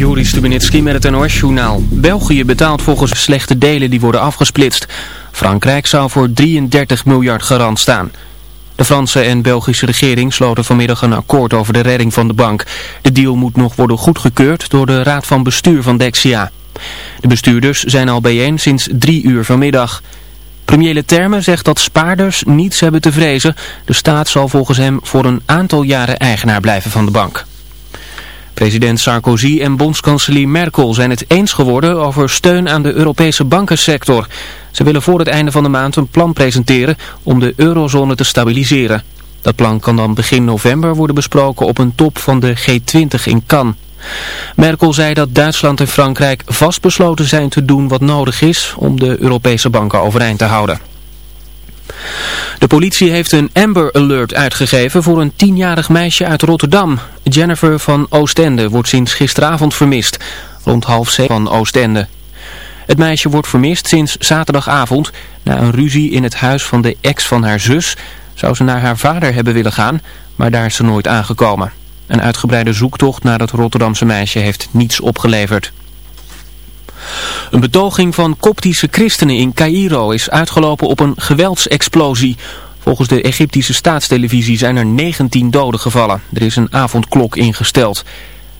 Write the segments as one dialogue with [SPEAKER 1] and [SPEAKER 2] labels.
[SPEAKER 1] Joris Stubenitski met het NOS-journaal. België betaalt volgens slechte delen die worden afgesplitst. Frankrijk zou voor 33 miljard garant staan. De Franse en Belgische regering sloten vanmiddag een akkoord over de redding van de bank. De deal moet nog worden goedgekeurd door de raad van bestuur van Dexia. De bestuurders zijn al bijeen sinds drie uur vanmiddag. Premier Leterme zegt dat spaarders niets hebben te vrezen. De staat zal volgens hem voor een aantal jaren eigenaar blijven van de bank. President Sarkozy en bondskanselier Merkel zijn het eens geworden over steun aan de Europese bankensector. Ze willen voor het einde van de maand een plan presenteren om de eurozone te stabiliseren. Dat plan kan dan begin november worden besproken op een top van de G20 in Cannes. Merkel zei dat Duitsland en Frankrijk vastbesloten zijn te doen wat nodig is om de Europese banken overeind te houden. De politie heeft een Amber Alert uitgegeven voor een tienjarig meisje uit Rotterdam. Jennifer van Oostende wordt sinds gisteravond vermist, rond half zeven van Oostende. Het meisje wordt vermist sinds zaterdagavond. Na een ruzie in het huis van de ex van haar zus zou ze naar haar vader hebben willen gaan, maar daar is ze nooit aangekomen. Een uitgebreide zoektocht naar het Rotterdamse meisje heeft niets opgeleverd. Een betoging van koptische christenen in Cairo is uitgelopen op een geweldsexplosie. Volgens de Egyptische staatstelevisie zijn er 19 doden gevallen. Er is een avondklok ingesteld.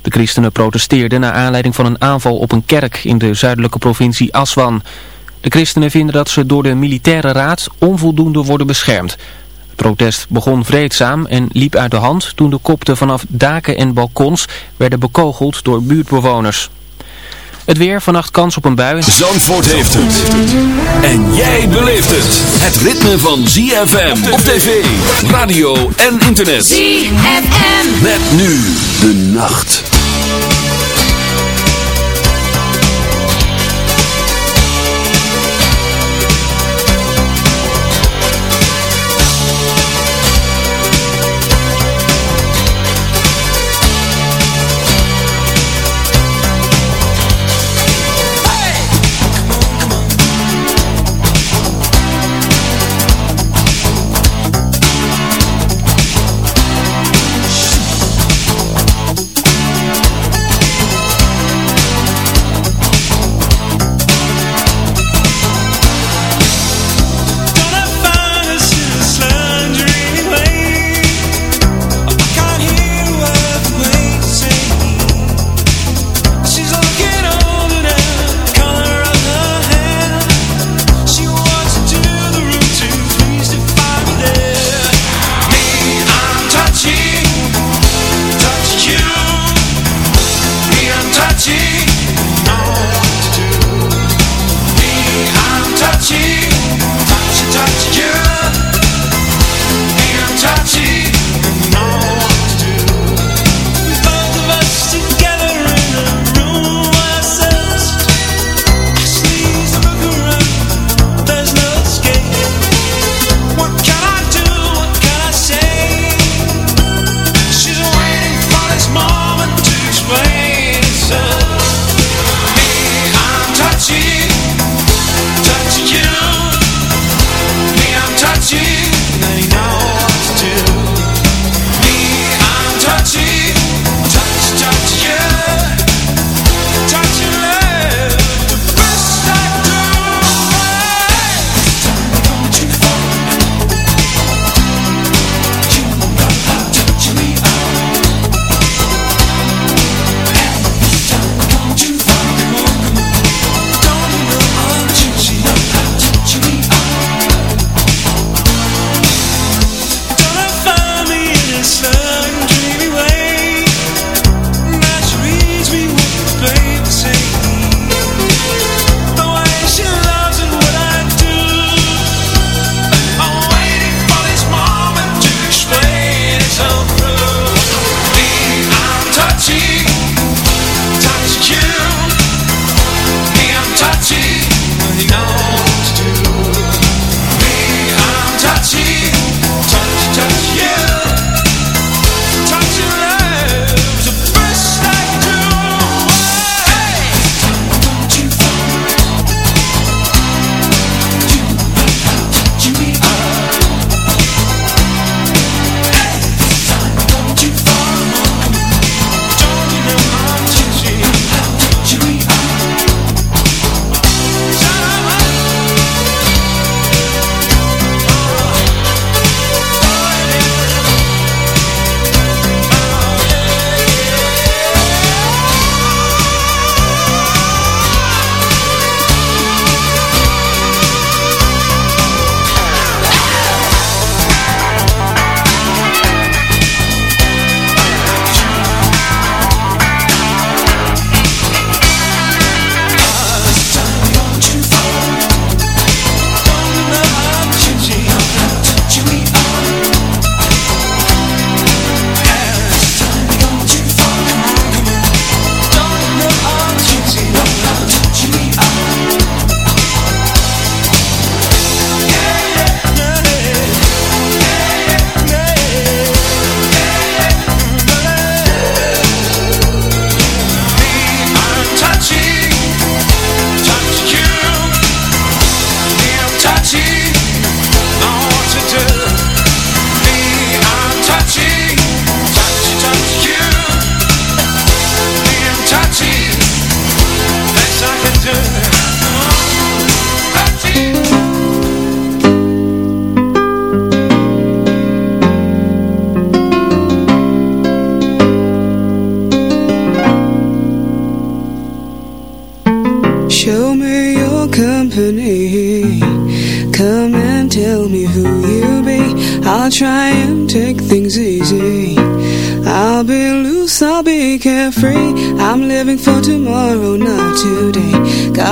[SPEAKER 1] De christenen protesteerden naar aanleiding van een aanval op een kerk in de zuidelijke provincie Aswan. De christenen vinden dat ze door de militaire raad onvoldoende worden beschermd. Het protest begon vreedzaam en liep uit de hand toen de kopten vanaf daken en balkons werden bekogeld door buurtbewoners. Het weer, vannacht kans op een bui.
[SPEAKER 2] Zandvoort heeft het. En jij beleeft het. Het ritme van ZFM op tv, radio en internet.
[SPEAKER 3] ZFM.
[SPEAKER 2] Met nu de nacht.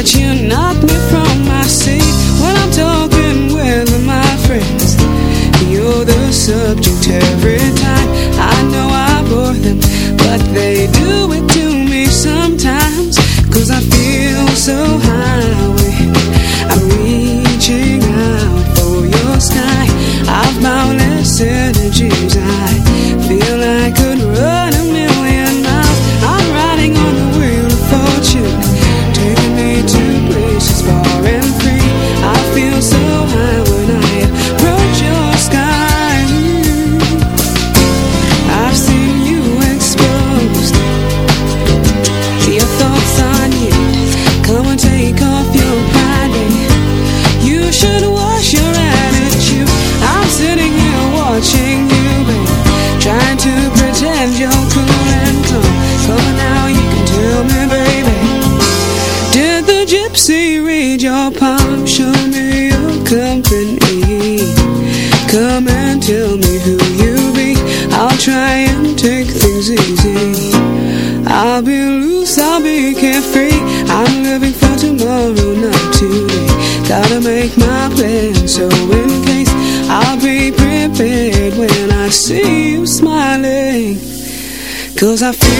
[SPEAKER 3] that you knock me I feel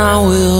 [SPEAKER 4] I will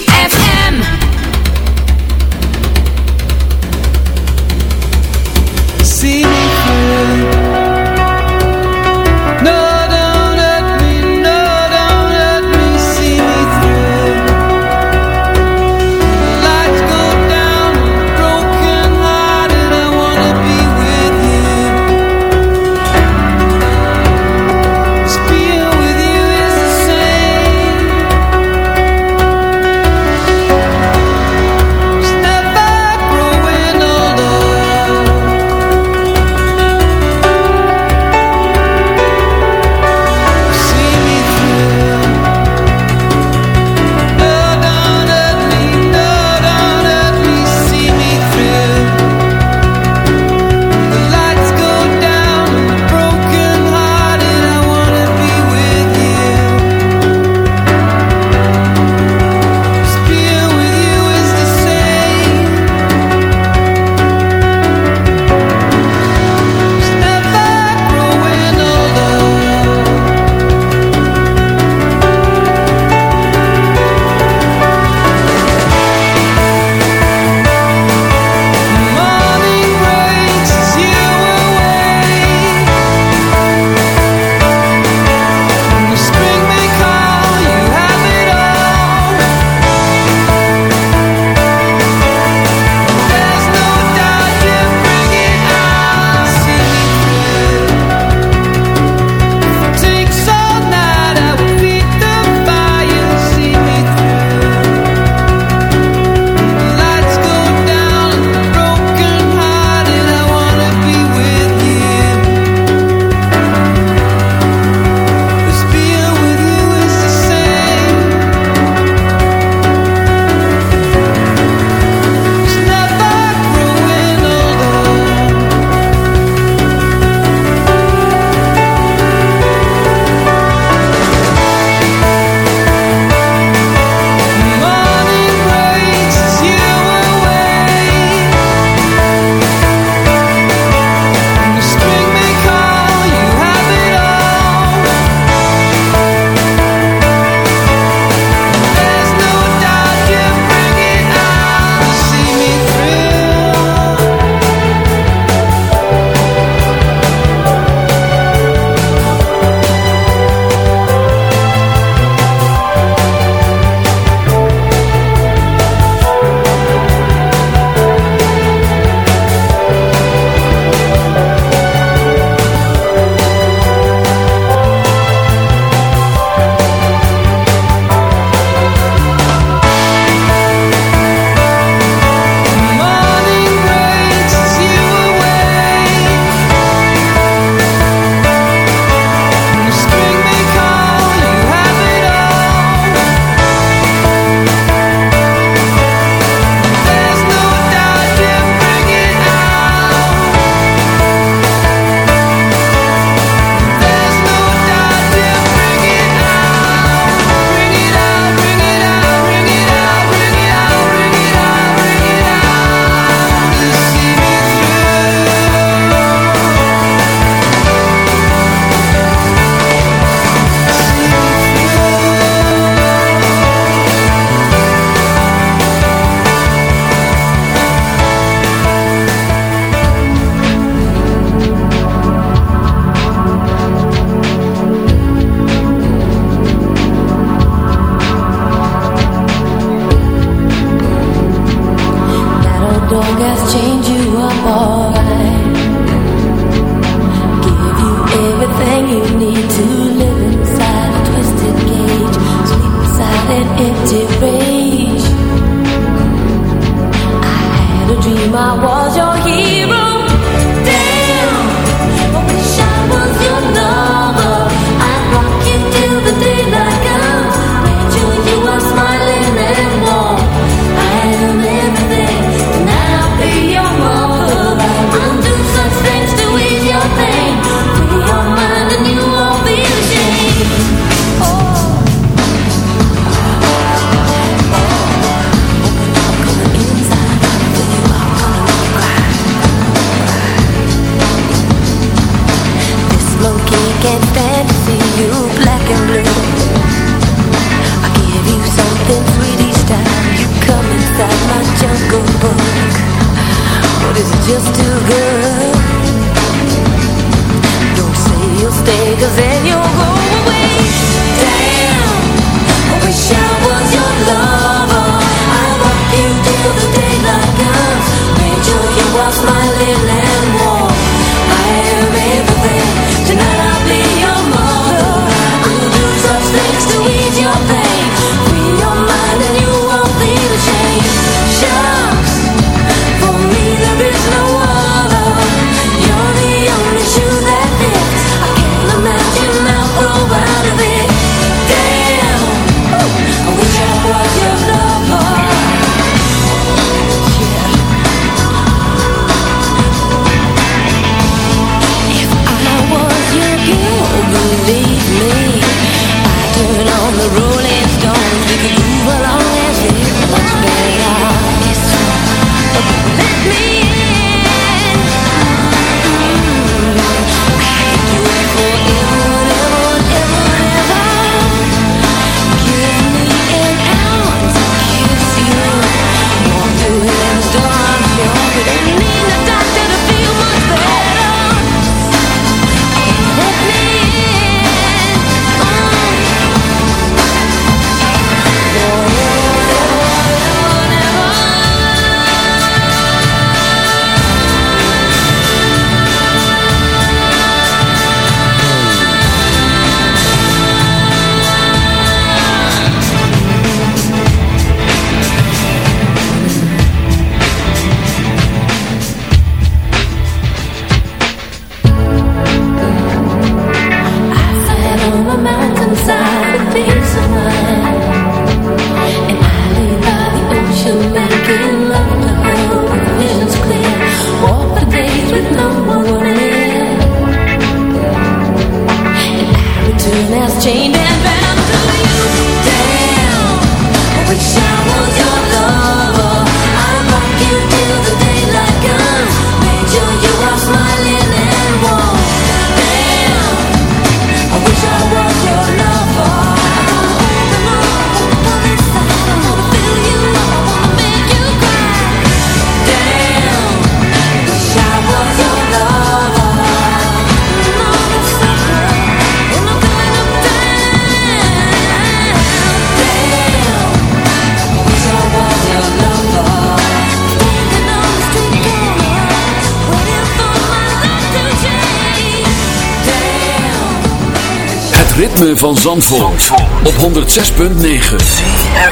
[SPEAKER 2] van Zandvoort, op 106.9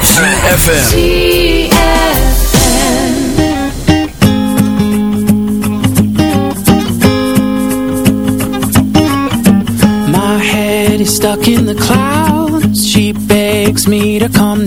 [SPEAKER 2] CFFM
[SPEAKER 5] My head is stuck in the clouds. She begs me to come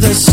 [SPEAKER 5] to the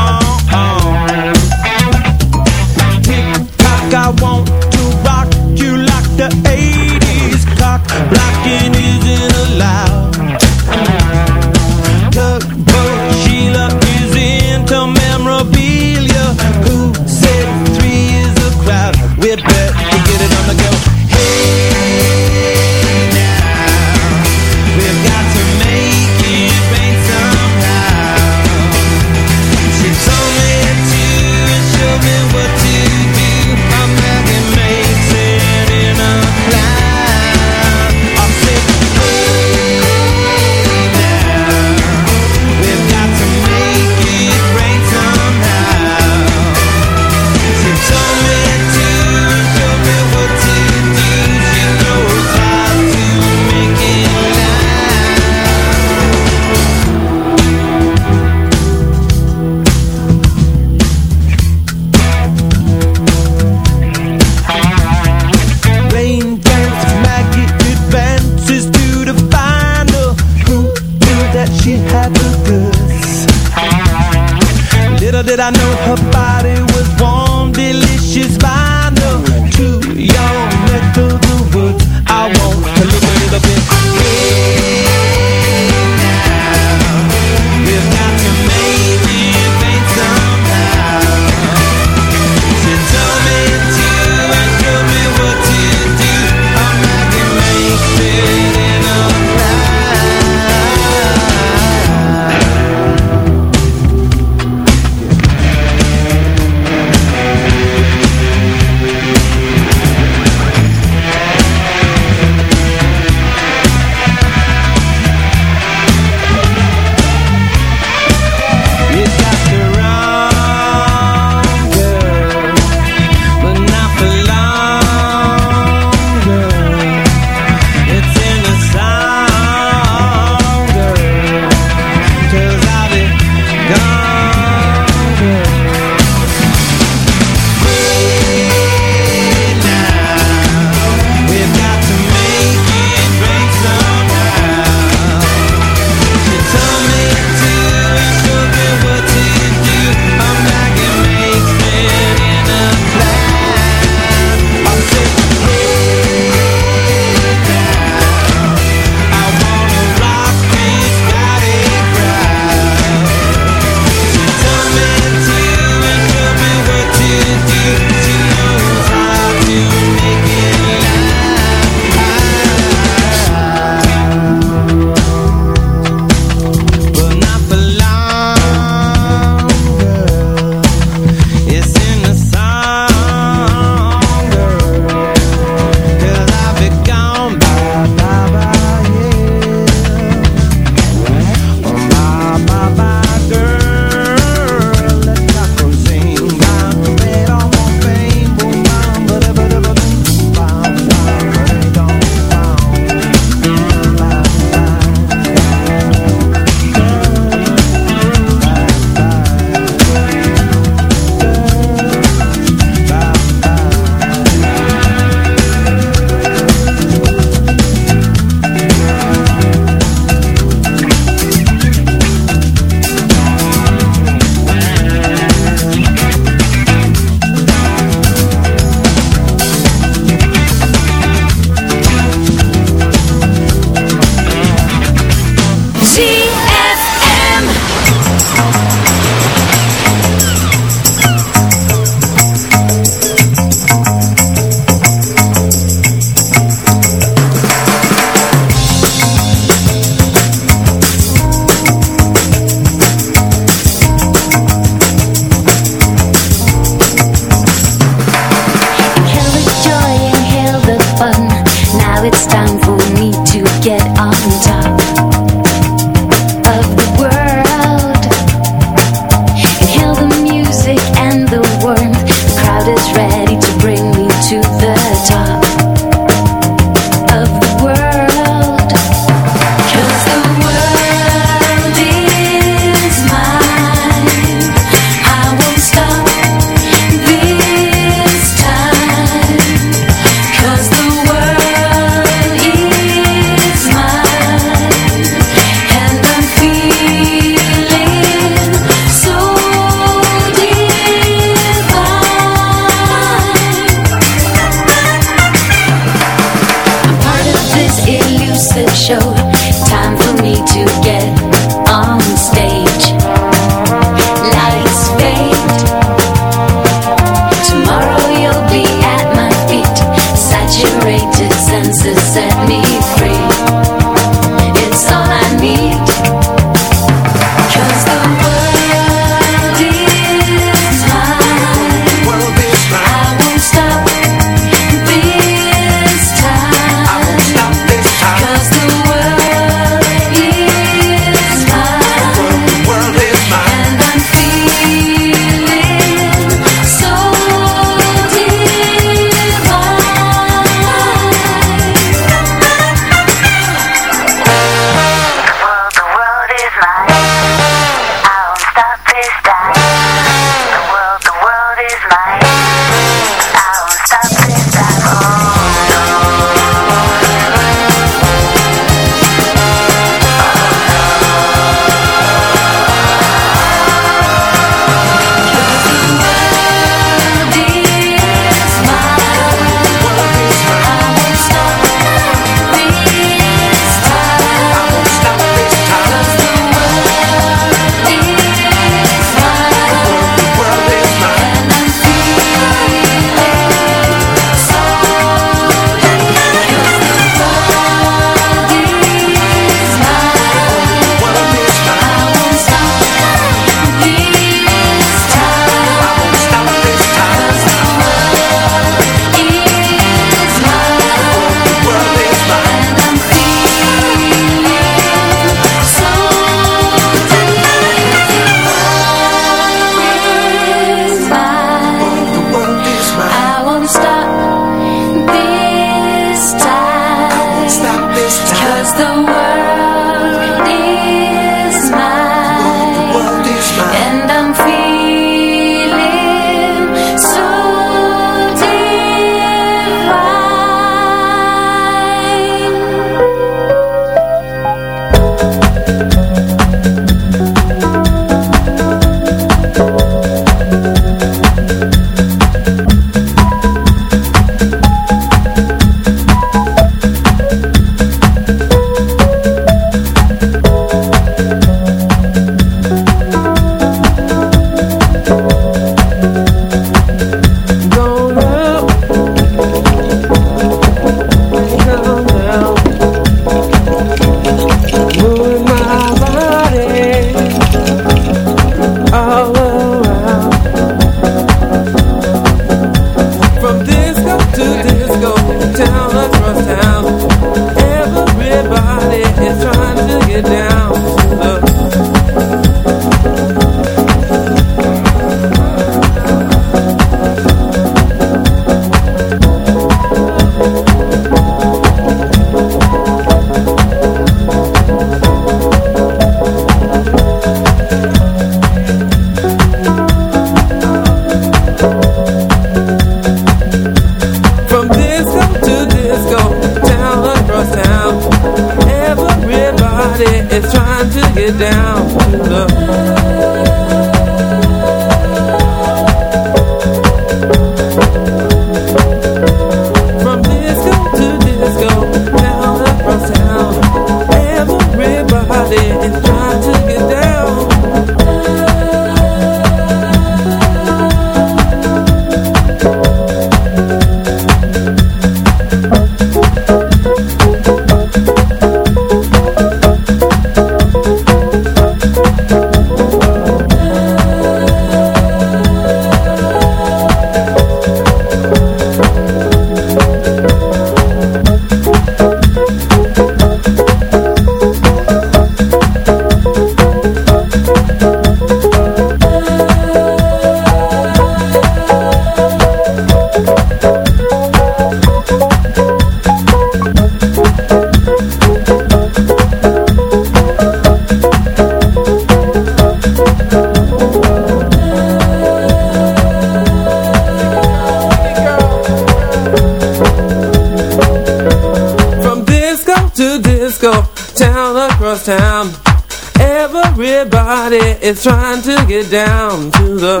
[SPEAKER 6] is
[SPEAKER 7] trying to get down to the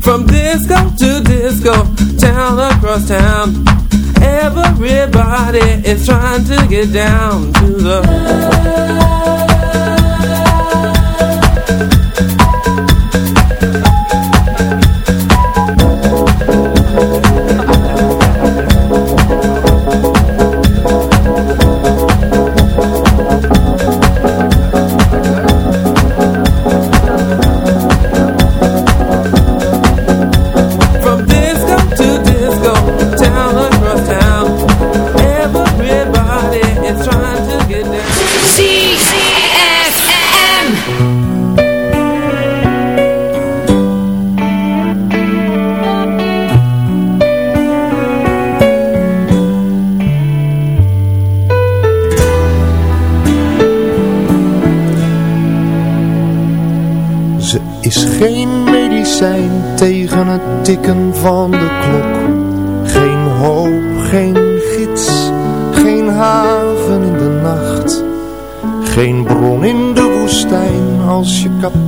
[SPEAKER 7] From disco to disco, town across town Everybody is trying to get down to the From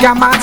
[SPEAKER 2] ja maar